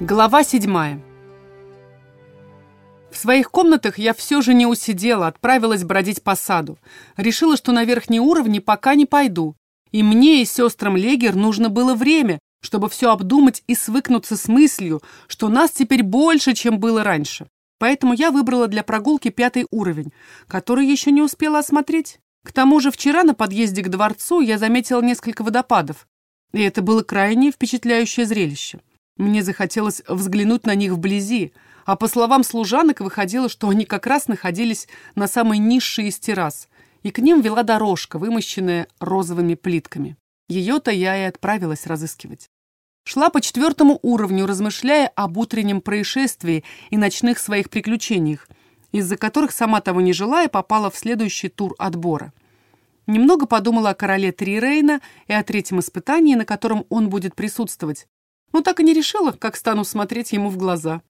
Глава седьмая. В своих комнатах я все же не усидела, отправилась бродить по саду. Решила, что на верхние уровни пока не пойду. И мне и сестрам Легер нужно было время, чтобы все обдумать и свыкнуться с мыслью, что нас теперь больше, чем было раньше. Поэтому я выбрала для прогулки пятый уровень, который еще не успела осмотреть. К тому же вчера на подъезде к дворцу я заметила несколько водопадов, и это было крайне впечатляющее зрелище. Мне захотелось взглянуть на них вблизи, а по словам служанок выходило, что они как раз находились на самой низшей из террас, и к ним вела дорожка, вымощенная розовыми плитками. Ее-то я и отправилась разыскивать. Шла по четвертому уровню, размышляя об утреннем происшествии и ночных своих приключениях, из-за которых, сама того не желая, попала в следующий тур отбора. Немного подумала о короле Трирейна и о третьем испытании, на котором он будет присутствовать, но так и не решила, как стану смотреть ему в глаза.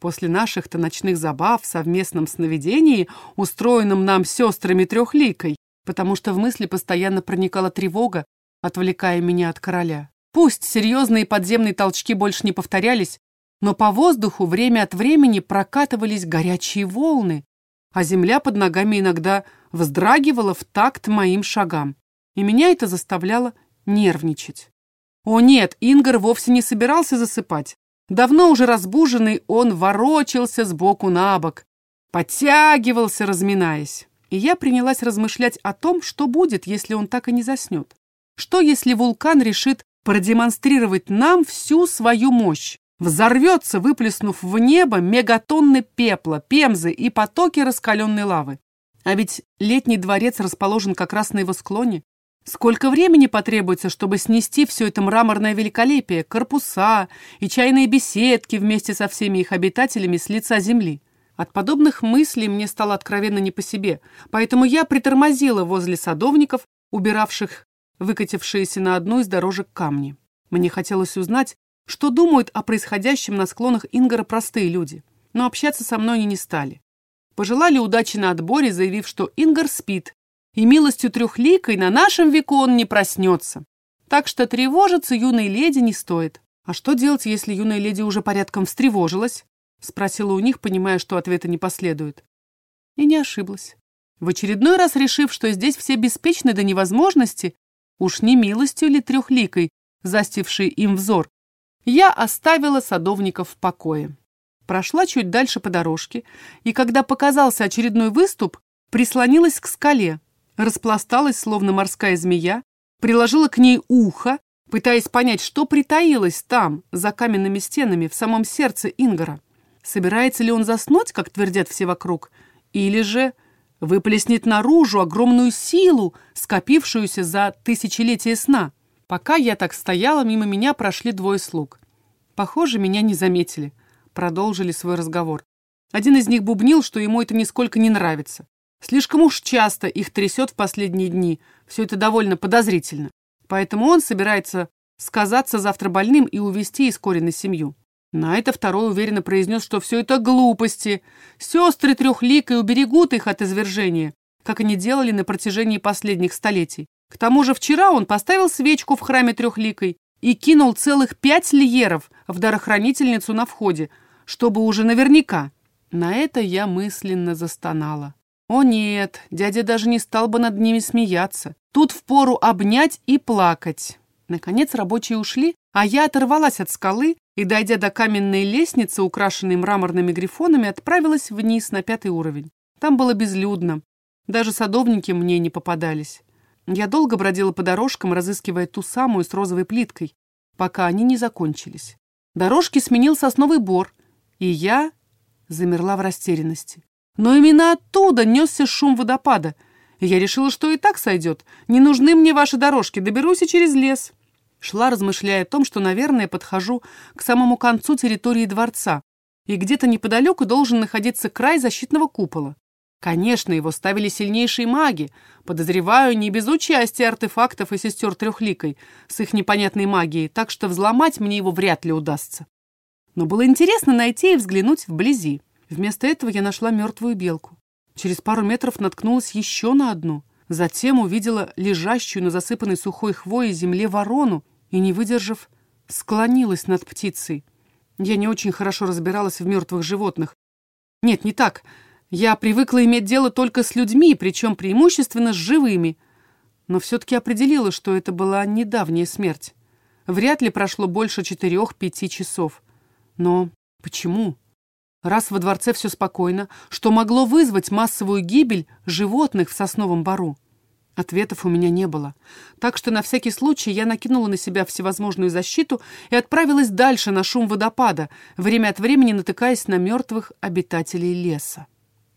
После наших-то ночных забав в совместном сновидении, устроенном нам сестрами трехликой, потому что в мысли постоянно проникала тревога, отвлекая меня от короля. Пусть серьезные подземные толчки больше не повторялись, но по воздуху время от времени прокатывались горячие волны, а земля под ногами иногда вздрагивала в такт моим шагам, и меня это заставляло нервничать. О нет, Ингар вовсе не собирался засыпать. Давно уже разбуженный, он ворочался сбоку на бок, подтягивался, разминаясь. И я принялась размышлять о том, что будет, если он так и не заснет. Что, если вулкан решит продемонстрировать нам всю свою мощь? Взорвется, выплеснув в небо мегатонны пепла, пемзы и потоки раскаленной лавы. А ведь летний дворец расположен как раз на его склоне. Сколько времени потребуется, чтобы снести все это мраморное великолепие, корпуса и чайные беседки вместе со всеми их обитателями с лица земли? От подобных мыслей мне стало откровенно не по себе, поэтому я притормозила возле садовников, убиравших выкатившиеся на одну из дорожек камни. Мне хотелось узнать, что думают о происходящем на склонах Ингара простые люди, но общаться со мной они не стали. Пожелали удачи на отборе, заявив, что Ингар спит и милостью трехликой на нашем веку он не проснется. Так что тревожиться юной леди не стоит. А что делать, если юная леди уже порядком встревожилась? Спросила у них, понимая, что ответа не последует. И не ошиблась. В очередной раз решив, что здесь все беспечны до невозможности, уж не милостью ли трехликой, застившей им взор, я оставила садовников в покое. Прошла чуть дальше по дорожке, и когда показался очередной выступ, прислонилась к скале, распласталась, словно морская змея, приложила к ней ухо, пытаясь понять, что притаилось там, за каменными стенами, в самом сердце Ингара. Собирается ли он заснуть, как твердят все вокруг, или же выплеснет наружу огромную силу, скопившуюся за тысячелетия сна. Пока я так стояла, мимо меня прошли двое слуг. Похоже, меня не заметили. Продолжили свой разговор. Один из них бубнил, что ему это нисколько не нравится. Слишком уж часто их трясет в последние дни. Все это довольно подозрительно. Поэтому он собирается сказаться завтра больным и увезти из Корина семью. На это второй уверенно произнес, что все это глупости. Сестры трехликой уберегут их от извержения, как они делали на протяжении последних столетий. К тому же вчера он поставил свечку в храме трехликой и кинул целых пять лиеров в дарохранительницу на входе, чтобы уже наверняка. На это я мысленно застонала. О нет, дядя даже не стал бы над ними смеяться. Тут впору обнять и плакать. Наконец рабочие ушли, а я оторвалась от скалы и, дойдя до каменной лестницы, украшенной мраморными грифонами, отправилась вниз на пятый уровень. Там было безлюдно. Даже садовники мне не попадались. Я долго бродила по дорожкам, разыскивая ту самую с розовой плиткой, пока они не закончились. Дорожки сменил сосновый бор, и я замерла в растерянности. Но именно оттуда несся шум водопада. Я решила, что и так сойдет. Не нужны мне ваши дорожки, доберусь и через лес. Шла, размышляя о том, что, наверное, подхожу к самому концу территории дворца, и где-то неподалеку должен находиться край защитного купола. Конечно, его ставили сильнейшие маги, подозреваю, не без участия артефактов и сестер Трехликой с их непонятной магией, так что взломать мне его вряд ли удастся. Но было интересно найти и взглянуть вблизи. Вместо этого я нашла мертвую белку. Через пару метров наткнулась еще на одну. Затем увидела лежащую на засыпанной сухой хвоей земле ворону и, не выдержав, склонилась над птицей. Я не очень хорошо разбиралась в мертвых животных. Нет, не так. Я привыкла иметь дело только с людьми, причем преимущественно с живыми. Но все-таки определила, что это была недавняя смерть. Вряд ли прошло больше четырех-пяти часов. Но почему? Раз во дворце все спокойно, что могло вызвать массовую гибель животных в сосновом бару? Ответов у меня не было. Так что на всякий случай я накинула на себя всевозможную защиту и отправилась дальше на шум водопада, время от времени натыкаясь на мертвых обитателей леса.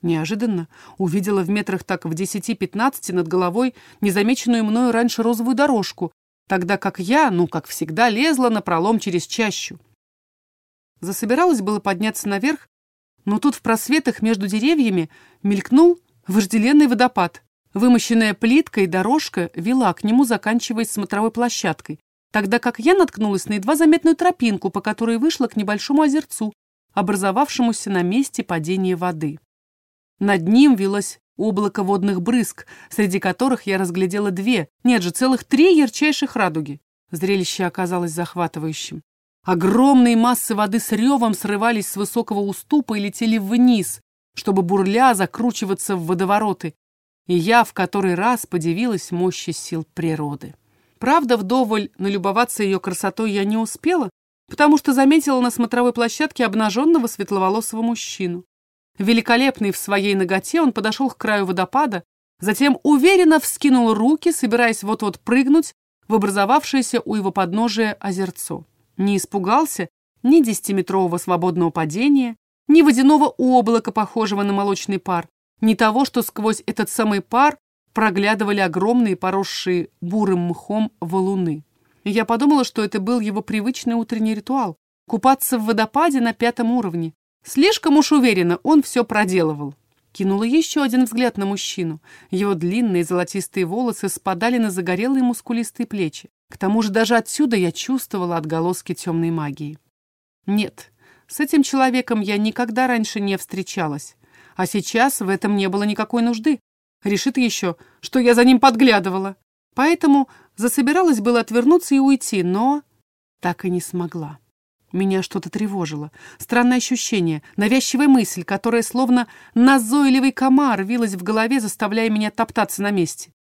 Неожиданно увидела в метрах так в 10-15 над головой незамеченную мною раньше розовую дорожку, тогда как я, ну, как всегда, лезла на пролом через чащу. Засобиралась было подняться наверх, но тут в просветах между деревьями мелькнул вожделенный водопад. Вымощенная плиткой дорожка вела к нему, заканчиваясь смотровой площадкой, тогда как я наткнулась на едва заметную тропинку, по которой вышла к небольшому озерцу, образовавшемуся на месте падения воды. Над ним велось облако водных брызг, среди которых я разглядела две, нет же, целых три ярчайших радуги. Зрелище оказалось захватывающим. Огромные массы воды с ревом срывались с высокого уступа и летели вниз, чтобы бурля закручиваться в водовороты, и я в который раз подивилась мощи сил природы. Правда, вдоволь налюбоваться ее красотой я не успела, потому что заметила на смотровой площадке обнаженного светловолосого мужчину. Великолепный в своей ноготе, он подошел к краю водопада, затем уверенно вскинул руки, собираясь вот-вот прыгнуть в образовавшееся у его подножия озерцо. Не испугался ни десятиметрового свободного падения, ни водяного облака, похожего на молочный пар, ни того, что сквозь этот самый пар проглядывали огромные, поросшие бурым мхом валуны. Я подумала, что это был его привычный утренний ритуал — купаться в водопаде на пятом уровне, Слишком уж уверенно он все проделывал. Кинула еще один взгляд на мужчину. Его длинные золотистые волосы спадали на загорелые мускулистые плечи. К тому же даже отсюда я чувствовала отголоски темной магии. Нет, с этим человеком я никогда раньше не встречалась. А сейчас в этом не было никакой нужды. Решит еще, что я за ним подглядывала. Поэтому засобиралась было отвернуться и уйти, но так и не смогла. Меня что-то тревожило. Странное ощущение, навязчивая мысль, которая словно назойливый комар вилась в голове, заставляя меня топтаться на месте.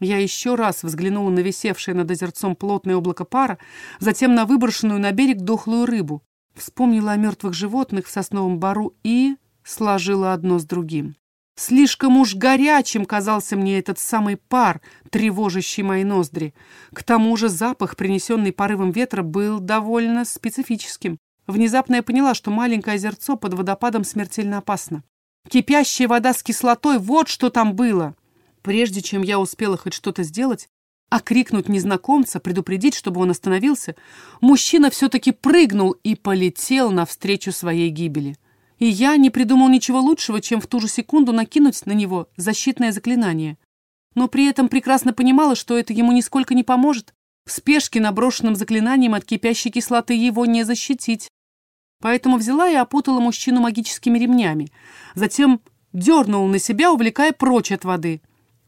Я еще раз взглянула на висевшее над озерцом плотное облако пара, затем на выброшенную на берег дохлую рыбу, вспомнила о мертвых животных в сосновом бару и сложила одно с другим. Слишком уж горячим казался мне этот самый пар, тревожащий мои ноздри. К тому же запах, принесенный порывом ветра, был довольно специфическим. Внезапно я поняла, что маленькое озерцо под водопадом смертельно опасно. Кипящая вода с кислотой — вот что там было. Прежде чем я успела хоть что-то сделать, окрикнуть незнакомца, предупредить, чтобы он остановился, мужчина все-таки прыгнул и полетел навстречу своей гибели и я не придумал ничего лучшего, чем в ту же секунду накинуть на него защитное заклинание. Но при этом прекрасно понимала, что это ему нисколько не поможет. В спешке наброшенным заклинанием от кипящей кислоты его не защитить. Поэтому взяла и опутала мужчину магическими ремнями. Затем дернула на себя, увлекая прочь от воды.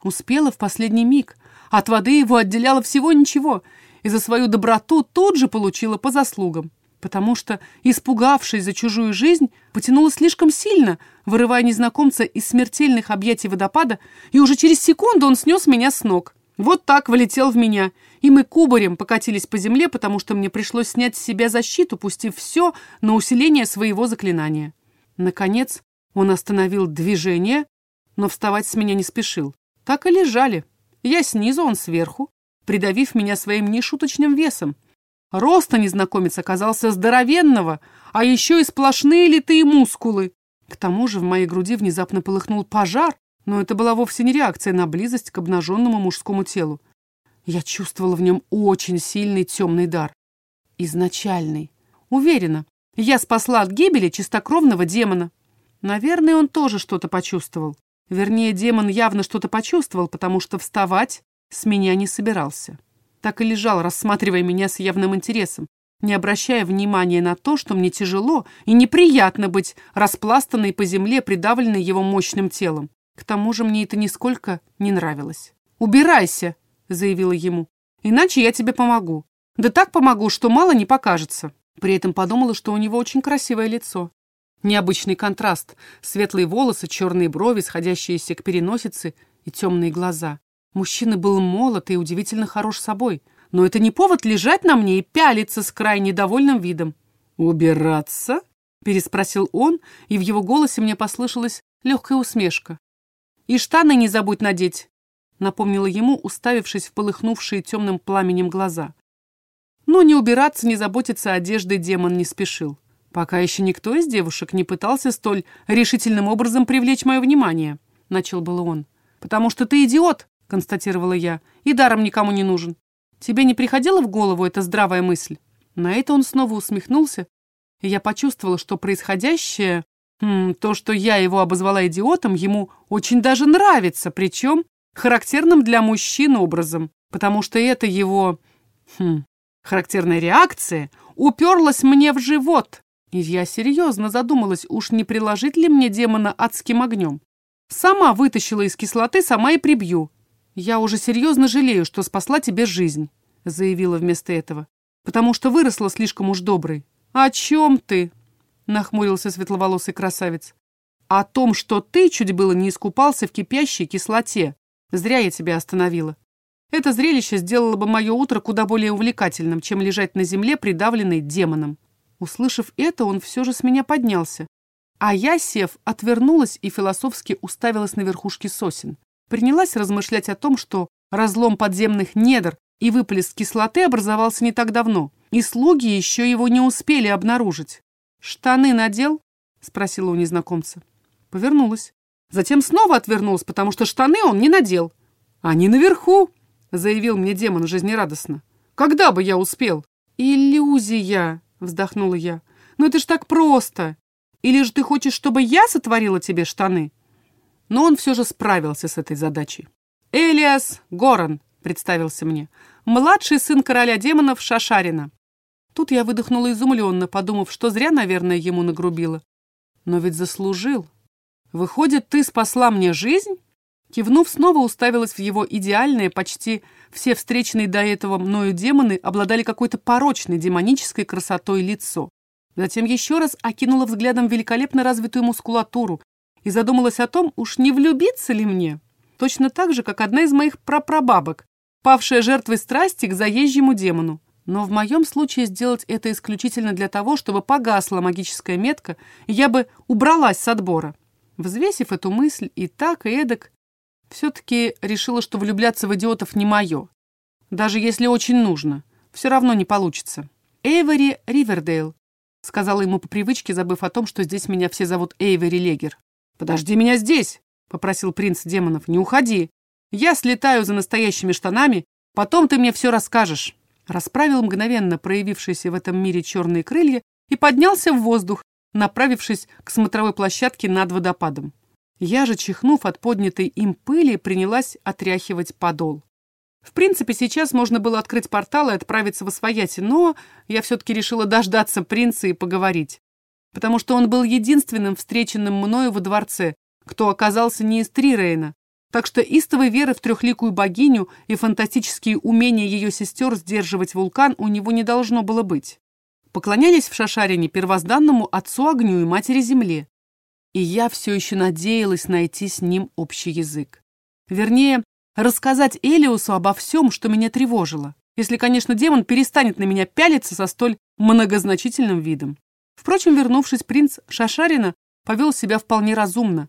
Успела в последний миг. От воды его отделяло всего ничего, и за свою доброту тут же получила по заслугам потому что, испугавшись за чужую жизнь, потянула слишком сильно, вырывая незнакомца из смертельных объятий водопада, и уже через секунду он снес меня с ног. Вот так вылетел в меня, и мы кубарем покатились по земле, потому что мне пришлось снять с себя защиту, пустив все на усиление своего заклинания. Наконец он остановил движение, но вставать с меня не спешил. Так и лежали. Я снизу, он сверху, придавив меня своим нешуточным весом. Роста незнакомец оказался здоровенного, а еще и сплошные литые мускулы. К тому же в моей груди внезапно полыхнул пожар, но это была вовсе не реакция на близость к обнаженному мужскому телу. Я чувствовала в нем очень сильный темный дар. Изначальный. Уверена, я спасла от гибели чистокровного демона. Наверное, он тоже что-то почувствовал. Вернее, демон явно что-то почувствовал, потому что вставать с меня не собирался так и лежал, рассматривая меня с явным интересом, не обращая внимания на то, что мне тяжело и неприятно быть распластанной по земле, придавленной его мощным телом. К тому же мне это нисколько не нравилось. «Убирайся!» — заявила ему. «Иначе я тебе помогу. Да так помогу, что мало не покажется». При этом подумала, что у него очень красивое лицо. Необычный контраст. Светлые волосы, черные брови, сходящиеся к переносице и темные глаза. Мужчина был молод и удивительно хорош собой. Но это не повод лежать на мне и пялиться с крайне довольным видом. «Убираться?» — переспросил он, и в его голосе мне послышалась легкая усмешка. «И штаны не забудь надеть», — напомнила ему, уставившись в полыхнувшие темным пламенем глаза. Но не убираться, не заботиться одеждой демон не спешил. Пока еще никто из девушек не пытался столь решительным образом привлечь мое внимание, — начал было он. «Потому что ты идиот», — констатировала я, — «и даром никому не нужен. Тебе не приходила в голову эта здравая мысль?» На это он снова усмехнулся, и я почувствовала, что происходящее, хм, то, что я его обозвала идиотом, ему очень даже нравится, причем характерным для мужчин образом, потому что это его хм, характерная реакция уперлась мне в живот, и я серьезно задумалась, уж не приложить ли мне демона адским огнем. Сама вытащила из кислоты, сама и прибью. Я уже серьезно жалею, что спасла тебе жизнь, заявила вместо этого, потому что выросла слишком уж доброй. О чем ты? нахмурился светловолосый красавец. О том, что ты чуть было не искупался в кипящей кислоте. Зря я тебя остановила. Это зрелище сделало бы мое утро куда более увлекательным, чем лежать на земле, придавленной демоном. Услышав это, он все же с меня поднялся. А я, сев, отвернулась и философски уставилась на верхушки сосен. Принялась размышлять о том, что разлом подземных недр и выплеск кислоты образовался не так давно, и слуги еще его не успели обнаружить. «Штаны надел?» — спросила у незнакомца. Повернулась. Затем снова отвернулась, потому что штаны он не надел. «Они наверху!» — заявил мне демон жизнерадостно. «Когда бы я успел?» «Иллюзия!» Вздохнула я. «Но это ж так просто! Или же ты хочешь, чтобы я сотворила тебе штаны?» Но он все же справился с этой задачей. «Элиас Горан», — представился мне, «младший сын короля демонов Шашарина». Тут я выдохнула изумленно, подумав, что зря, наверное, ему нагрубила. Но ведь заслужил. Выходит, ты спасла мне жизнь? Кивнув, снова уставилась в его идеальное, почти все встреченные до этого мною демоны обладали какой-то порочной демонической красотой лицо. Затем еще раз окинула взглядом великолепно развитую мускулатуру и задумалась о том, уж не влюбиться ли мне. Точно так же, как одна из моих прапрабабок, павшая жертвой страсти к заезжему демону. Но в моем случае сделать это исключительно для того, чтобы погасла магическая метка, и я бы убралась с отбора. Взвесив эту мысль и так, и эдак, все-таки решила, что влюбляться в идиотов не мое. Даже если очень нужно. Все равно не получится. Эйвори Ривердейл, сказала ему по привычке, забыв о том, что здесь меня все зовут Эйвори Легер. «Подожди меня здесь!» — попросил принц демонов. «Не уходи! Я слетаю за настоящими штанами, потом ты мне все расскажешь!» Расправил мгновенно проявившиеся в этом мире черные крылья и поднялся в воздух, направившись к смотровой площадке над водопадом. Я же, чихнув от поднятой им пыли, принялась отряхивать подол. В принципе, сейчас можно было открыть портал и отправиться в Освояси, но я все-таки решила дождаться принца и поговорить. Потому что он был единственным встреченным мною во дворце, кто оказался не из Трирейна. Так что истовой веры в трехликую богиню и фантастические умения ее сестер сдерживать вулкан у него не должно было быть. Поклонялись в Шашарине первозданному отцу огню и матери земле и я все еще надеялась найти с ним общий язык. Вернее, рассказать Элиусу обо всем, что меня тревожило, если, конечно, демон перестанет на меня пялиться со столь многозначительным видом. Впрочем, вернувшись, принц Шашарина повел себя вполне разумно.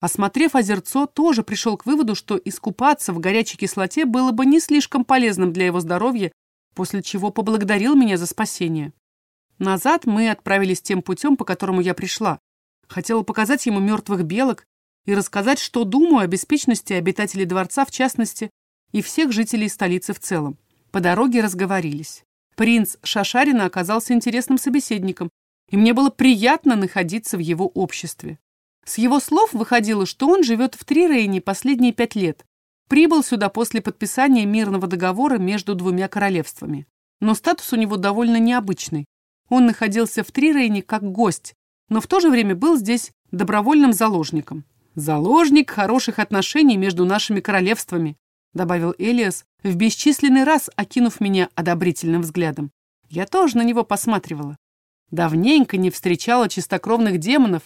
Осмотрев озерцо, тоже пришел к выводу, что искупаться в горячей кислоте было бы не слишком полезным для его здоровья, после чего поблагодарил меня за спасение. Назад мы отправились тем путем, по которому я пришла, Хотела показать ему мертвых белок и рассказать, что думаю о беспечности обитателей дворца в частности и всех жителей столицы в целом. По дороге разговорились. Принц Шашарина оказался интересным собеседником, и мне было приятно находиться в его обществе. С его слов выходило, что он живет в Трирейне последние пять лет, прибыл сюда после подписания мирного договора между двумя королевствами. Но статус у него довольно необычный. Он находился в Трирейне как гость, но в то же время был здесь добровольным заложником. «Заложник хороших отношений между нашими королевствами», добавил Элиас, в бесчисленный раз окинув меня одобрительным взглядом. Я тоже на него посматривала. Давненько не встречала чистокровных демонов,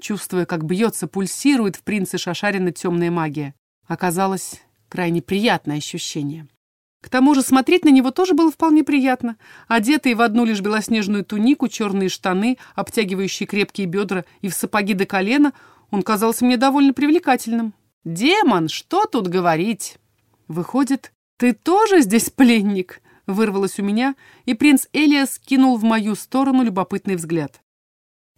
чувствуя, как бьется, пульсирует в принце Шашарина темная магия. Оказалось, крайне приятное ощущение. К тому же смотреть на него тоже было вполне приятно. Одетый в одну лишь белоснежную тунику, черные штаны, обтягивающие крепкие бедра и в сапоги до колена, он казался мне довольно привлекательным. «Демон, что тут говорить?» «Выходит, ты тоже здесь пленник?» вырвалось у меня, и принц Элиас кинул в мою сторону любопытный взгляд.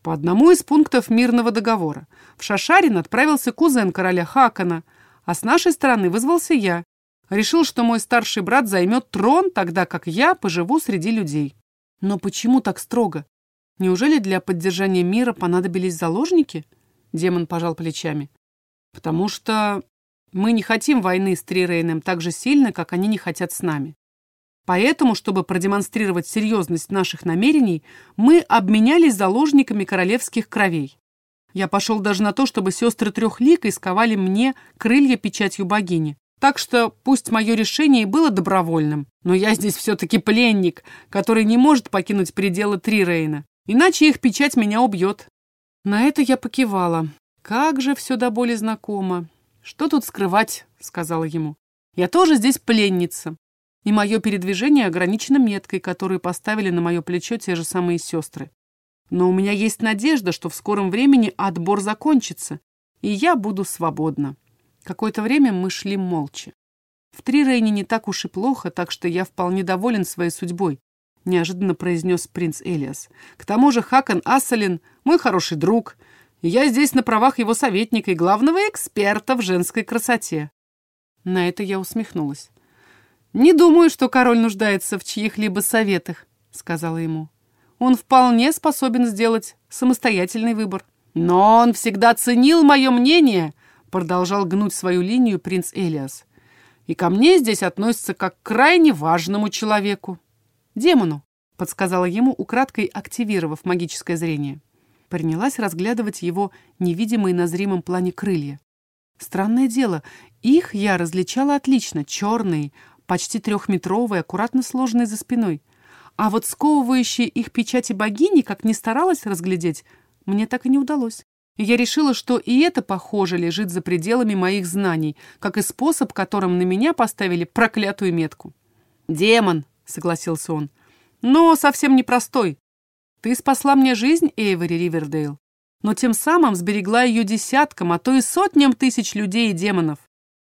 По одному из пунктов мирного договора в Шашарин отправился кузен короля Хакана, а с нашей стороны вызвался я. Решил, что мой старший брат займет трон, тогда как я поживу среди людей. Но почему так строго? Неужели для поддержания мира понадобились заложники? Демон пожал плечами. Потому что мы не хотим войны с Трирейном так же сильно, как они не хотят с нами. Поэтому, чтобы продемонстрировать серьезность наших намерений, мы обменялись заложниками королевских кровей. Я пошел даже на то, чтобы сестры трехлика исковали мне крылья печатью богини. Так что пусть мое решение было добровольным, но я здесь все-таки пленник, который не может покинуть пределы Трирейна, иначе их печать меня убьет. На это я покивала. Как же все до боли знакомо. Что тут скрывать, сказала ему. Я тоже здесь пленница, и мое передвижение ограничено меткой, которую поставили на мое плечо те же самые сестры. Но у меня есть надежда, что в скором времени отбор закончится, и я буду свободна. Какое-то время мы шли молча. В Трирейне не так уж и плохо, так что я вполне доволен своей судьбой, неожиданно произнес принц Элиас. К тому же Хакан Ассалин мой хороший друг, я здесь на правах его советника и главного эксперта в женской красоте. На это я усмехнулась. «Не думаю, что король нуждается в чьих-либо советах», — сказала ему. «Он вполне способен сделать самостоятельный выбор». «Но он всегда ценил мое мнение», — продолжал гнуть свою линию принц Элиас. «И ко мне здесь относится как к крайне важному человеку». «Демону», — подсказала ему, украдкой активировав магическое зрение. Принялась разглядывать его невидимые на зримом плане крылья. Странное дело, их я различала отлично, черные, почти трехметровые, аккуратно сложенные за спиной. А вот сковывающие их печати богини, как ни старалась разглядеть, мне так и не удалось. И я решила, что и это, похоже, лежит за пределами моих знаний, как и способ, которым на меня поставили проклятую метку. «Демон», — согласился он, — «но совсем непростой. Ты спасла мне жизнь, Эйвори Ривердейл, но тем самым сберегла ее десяткам, а то и сотням тысяч людей и демонов.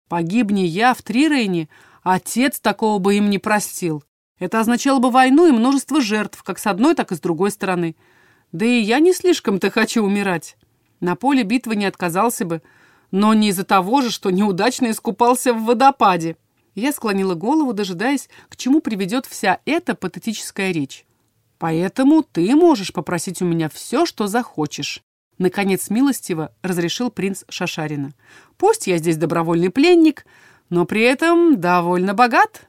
Погибни я в Трирейне, Отец такого бы им не простил. Это означало бы войну и множество жертв, как с одной, так и с другой стороны. Да и я не слишком-то хочу умирать. На поле битвы не отказался бы, но не из-за того же, что неудачно искупался в водопаде. Я склонила голову, дожидаясь, к чему приведет вся эта патетическая речь. «Поэтому ты можешь попросить у меня все, что захочешь», Наконец, милостиво разрешил принц Шашарина. «Пусть я здесь добровольный пленник, но при этом довольно богат».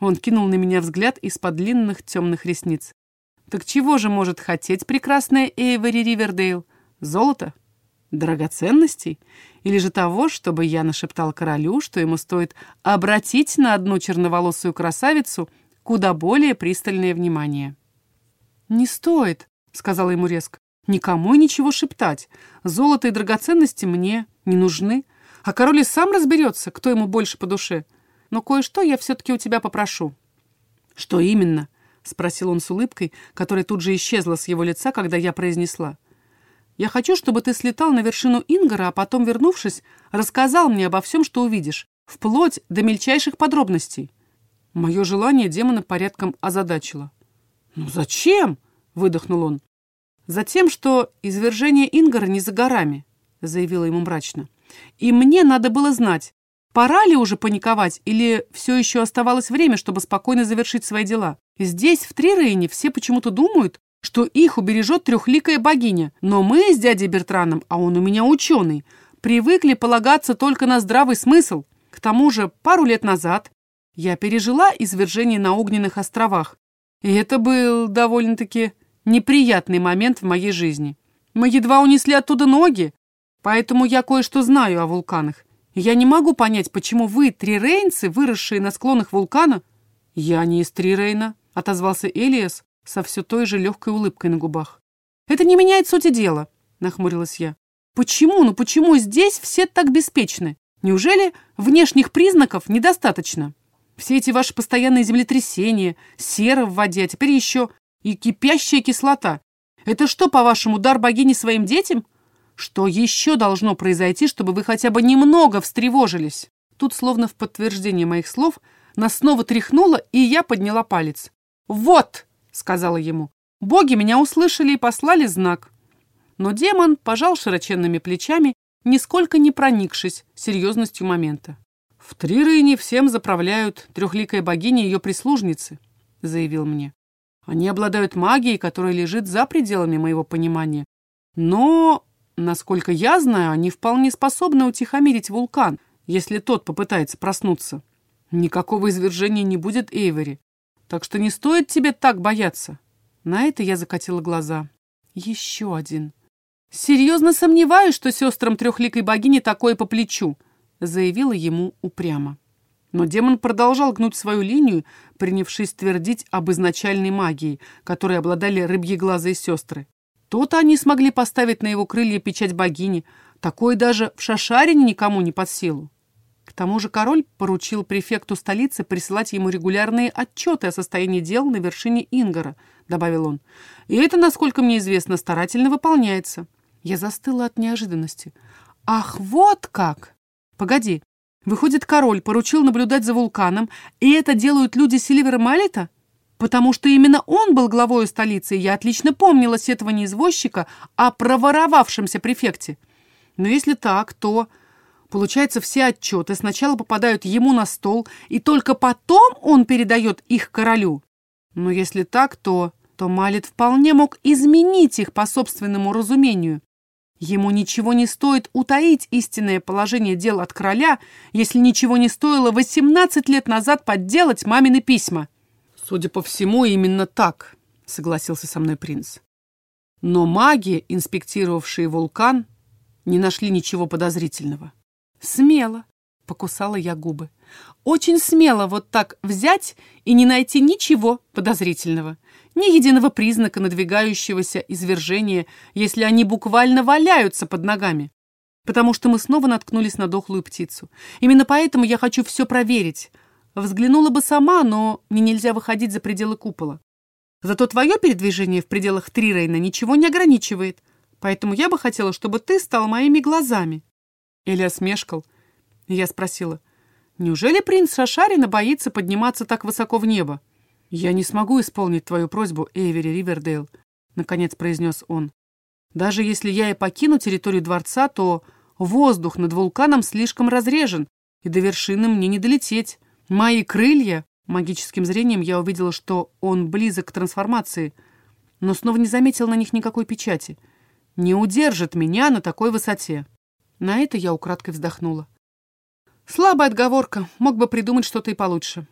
Он кинул на меня взгляд из-под длинных темных ресниц. «Так чего же может хотеть прекрасная Эйвори Ривердейл? Золото? Драгоценностей? Или же того, чтобы я нашептал королю, что ему стоит обратить на одну черноволосую красавицу куда более пристальное внимание?» «Не стоит», — сказала ему резко. «Никому ничего шептать. Золото и драгоценности мне не нужны. А король и сам разберется, кто ему больше по душе. Но кое-что я все-таки у тебя попрошу». «Что именно?» — спросил он с улыбкой, которая тут же исчезла с его лица, когда я произнесла. «Я хочу, чтобы ты слетал на вершину Ингара, а потом, вернувшись, рассказал мне обо всем, что увидишь, вплоть до мельчайших подробностей». Мое желание демона порядком озадачило. «Ну зачем?» — выдохнул он. «Затем, что извержение Ингара не за горами», — заявила ему мрачно. И мне надо было знать, пора ли уже паниковать или все еще оставалось время, чтобы спокойно завершить свои дела. Здесь, в Трирейне, все почему-то думают, что их убережет трехликая богиня. Но мы с дядей Бертраном, а он у меня ученый, привыкли полагаться только на здравый смысл. К тому же пару лет назад я пережила извержение на Огненных островах. И это был довольно-таки неприятный момент в моей жизни. Мы едва унесли оттуда ноги, Поэтому я кое-что знаю о вулканах. я не могу понять, почему вы, трирейнцы, выросшие на склонах вулкана... Я не из Трирейна, отозвался Элиас, со все той же легкой улыбкой на губах. «Это не меняет сути дела», — нахмурилась я. «Почему, ну почему здесь все так беспечны? Неужели внешних признаков недостаточно? Все эти ваши постоянные землетрясения, сера в воде, а теперь еще и кипящая кислота. Это что, по-вашему, дар богини своим детям? Что еще должно произойти, чтобы вы хотя бы немного встревожились?» Тут, словно в подтверждение моих слов, нас снова тряхнуло, и я подняла палец. «Вот!» — сказала ему. «Боги меня услышали и послали знак». Но демон пожал широченными плечами, нисколько не проникшись серьезностью момента. «В Трирыне всем заправляют трехликая богиня и ее прислужницы», — заявил мне. «Они обладают магией, которая лежит за пределами моего понимания. Но, насколько я знаю, они вполне способны утихомирить вулкан, если тот попытается проснуться. Никакого извержения не будет Эйвери, так что не стоит тебе так бояться». На это я закатила глаза. Еще один. «Серьезно сомневаюсь, что сестрам трехликой богини такое по плечу», заявила ему упрямо. Но демон продолжал гнуть свою линию, принявшись твердить об изначальной магии, которой обладали рыбьеглазые сестры. То-то они смогли поставить на его крылья печать богини, такое даже в Шашарине никому не под силу. К тому же король поручил префекту столицы присылать ему регулярные отчеты о состоянии дел на вершине Ингора, добавил он. И это, насколько мне известно, старательно выполняется. Я застыла от неожиданности. Ах, вот как! Погоди, выходит, король поручил наблюдать за вулканом, и это делают люди Сильвера Малита? Потому что именно он был главой столицы, и я отлично помнила сетование извозчика о проворовавшемся префекте. Но если так, то... Получается, все отчеты сначала попадают ему на стол, и только потом он передает их королю. Но если так, то, то Малит вполне мог изменить их по собственному разумению. Ему ничего не стоит утаить истинное положение дел от короля, если ничего не стоило 18 лет назад подделать мамины письма. Судя по всему, именно так, согласился со мной принц. Но маги, инспектировавшие вулкан, не нашли ничего подозрительного. Смело, покусала я губы. Очень смело вот так взять и не найти ничего подозрительного. Ни единого признака надвигающегося извержения, если они буквально валяются под ногами. Потому что мы снова наткнулись на дохлую птицу. Именно поэтому я хочу все проверить. Взглянула бы сама, но мне нельзя выходить за пределы купола. Зато твое передвижение в пределах Трирейна ничего не ограничивает. Поэтому я бы хотела, чтобы ты стал моими глазами. Элиас мешкал. Я спросила, неужели принц Шашарина боится подниматься так высоко в небо? «Я не смогу исполнить твою просьбу, Эйвери Ривердейл», — наконец произнес он. «Даже если я и покину территорию дворца, то воздух над вулканом слишком разрежен, и до вершины мне не долететь. Мои крылья...» Магическим зрением я увидела, что он близок к трансформации, но снова не заметил на них никакой печати. «Не удержит меня на такой высоте». На это я украдкой вздохнула. Слабая отговорка, мог бы придумать что-то и получше.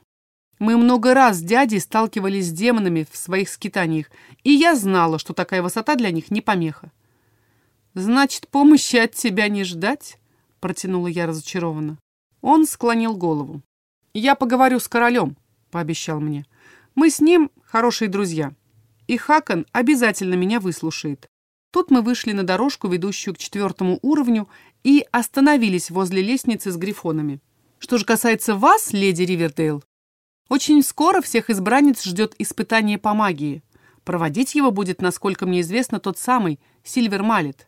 Мы много раз с дядей сталкивались с демонами в своих скитаниях, и я знала, что такая высота для них не помеха. «Значит, помощи от тебя не ждать?» — протянула я разочарованно. Он склонил голову. «Я поговорю с королем», — пообещал мне. «Мы с ним хорошие друзья, и Хакон обязательно меня выслушает. Тут мы вышли на дорожку, ведущую к четвертому уровню, и остановились возле лестницы с грифонами. Что же касается вас, леди Ривердейл, очень скоро всех избранниц ждет испытание по магии. Проводить его будет, насколько мне известно, тот самый Сильвер Малет.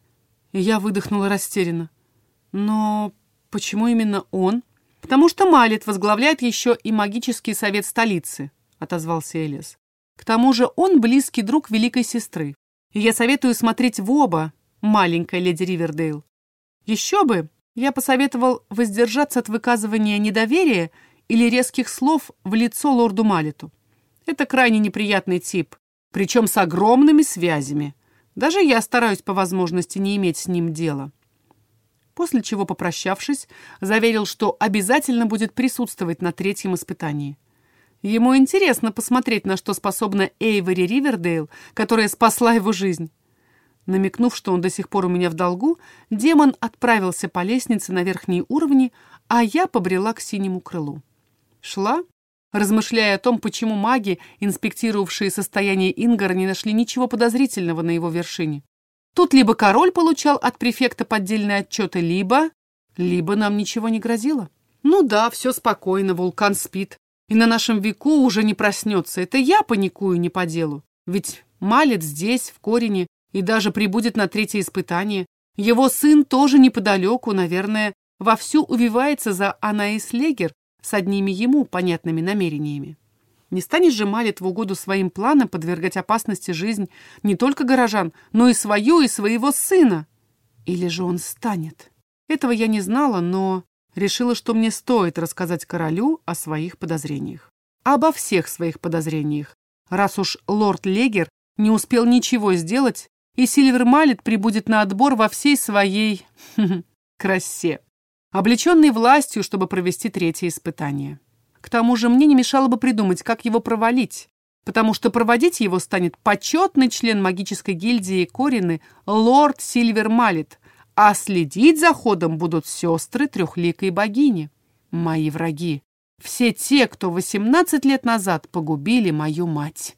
Я выдохнула растерянно. Но почему именно он? Потому что Малет возглавляет еще и магический совет столицы, отозвался Элиас. К тому же он близкий друг великой сестры. Я советую смотреть в оба, маленькая леди Ривердейл. Еще бы, я посоветовал воздержаться от выказывания недоверия или резких слов в лицо лорду Малету. Это крайне неприятный тип, причем с огромными связями. Даже я стараюсь по возможности не иметь с ним дела. После чего, попрощавшись, заверил, что обязательно будет присутствовать на третьем испытании. Ему интересно посмотреть, на что способна Эйвори Ривердейл, которая спасла его жизнь. Намекнув, что он до сих пор у меня в долгу, демон отправился по лестнице на верхние уровни, а я побрела к синему крылу. Шла, размышляя о том, почему маги, инспектировавшие состояние Ингара, не нашли ничего подозрительного на его вершине. Тут либо король получал от префекта поддельные отчеты, либо... либо нам ничего не грозило. Ну да, все спокойно, вулкан спит. И на нашем веку уже не проснется. Это я паникую не по делу. Ведь Малет здесь, в Корине, и даже прибудет на третье испытание. Его сын тоже неподалеку, наверное, вовсю увивается за Анаис Легер с одними ему понятными намерениями. Не станешь же Малет в угоду своим планам подвергать опасности жизнь не только горожан, но и свою, и своего сына. Или же он станет? Этого я не знала, но решила, что мне стоит рассказать королю о своих подозрениях. Обо всех своих подозрениях, раз уж лорд Легер не успел ничего сделать, и Сильвер Малет прибудет на отбор во всей своей красе, облеченной властью, чтобы провести третье испытание. К тому же мне не мешало бы придумать, как его провалить, потому что проводить его станет почетный член магической гильдии Корины лорд Сильвер Малет, а следить за ходом будут сестры трехликой богини. Мои враги. Все те, кто 18 лет назад погубили мою мать.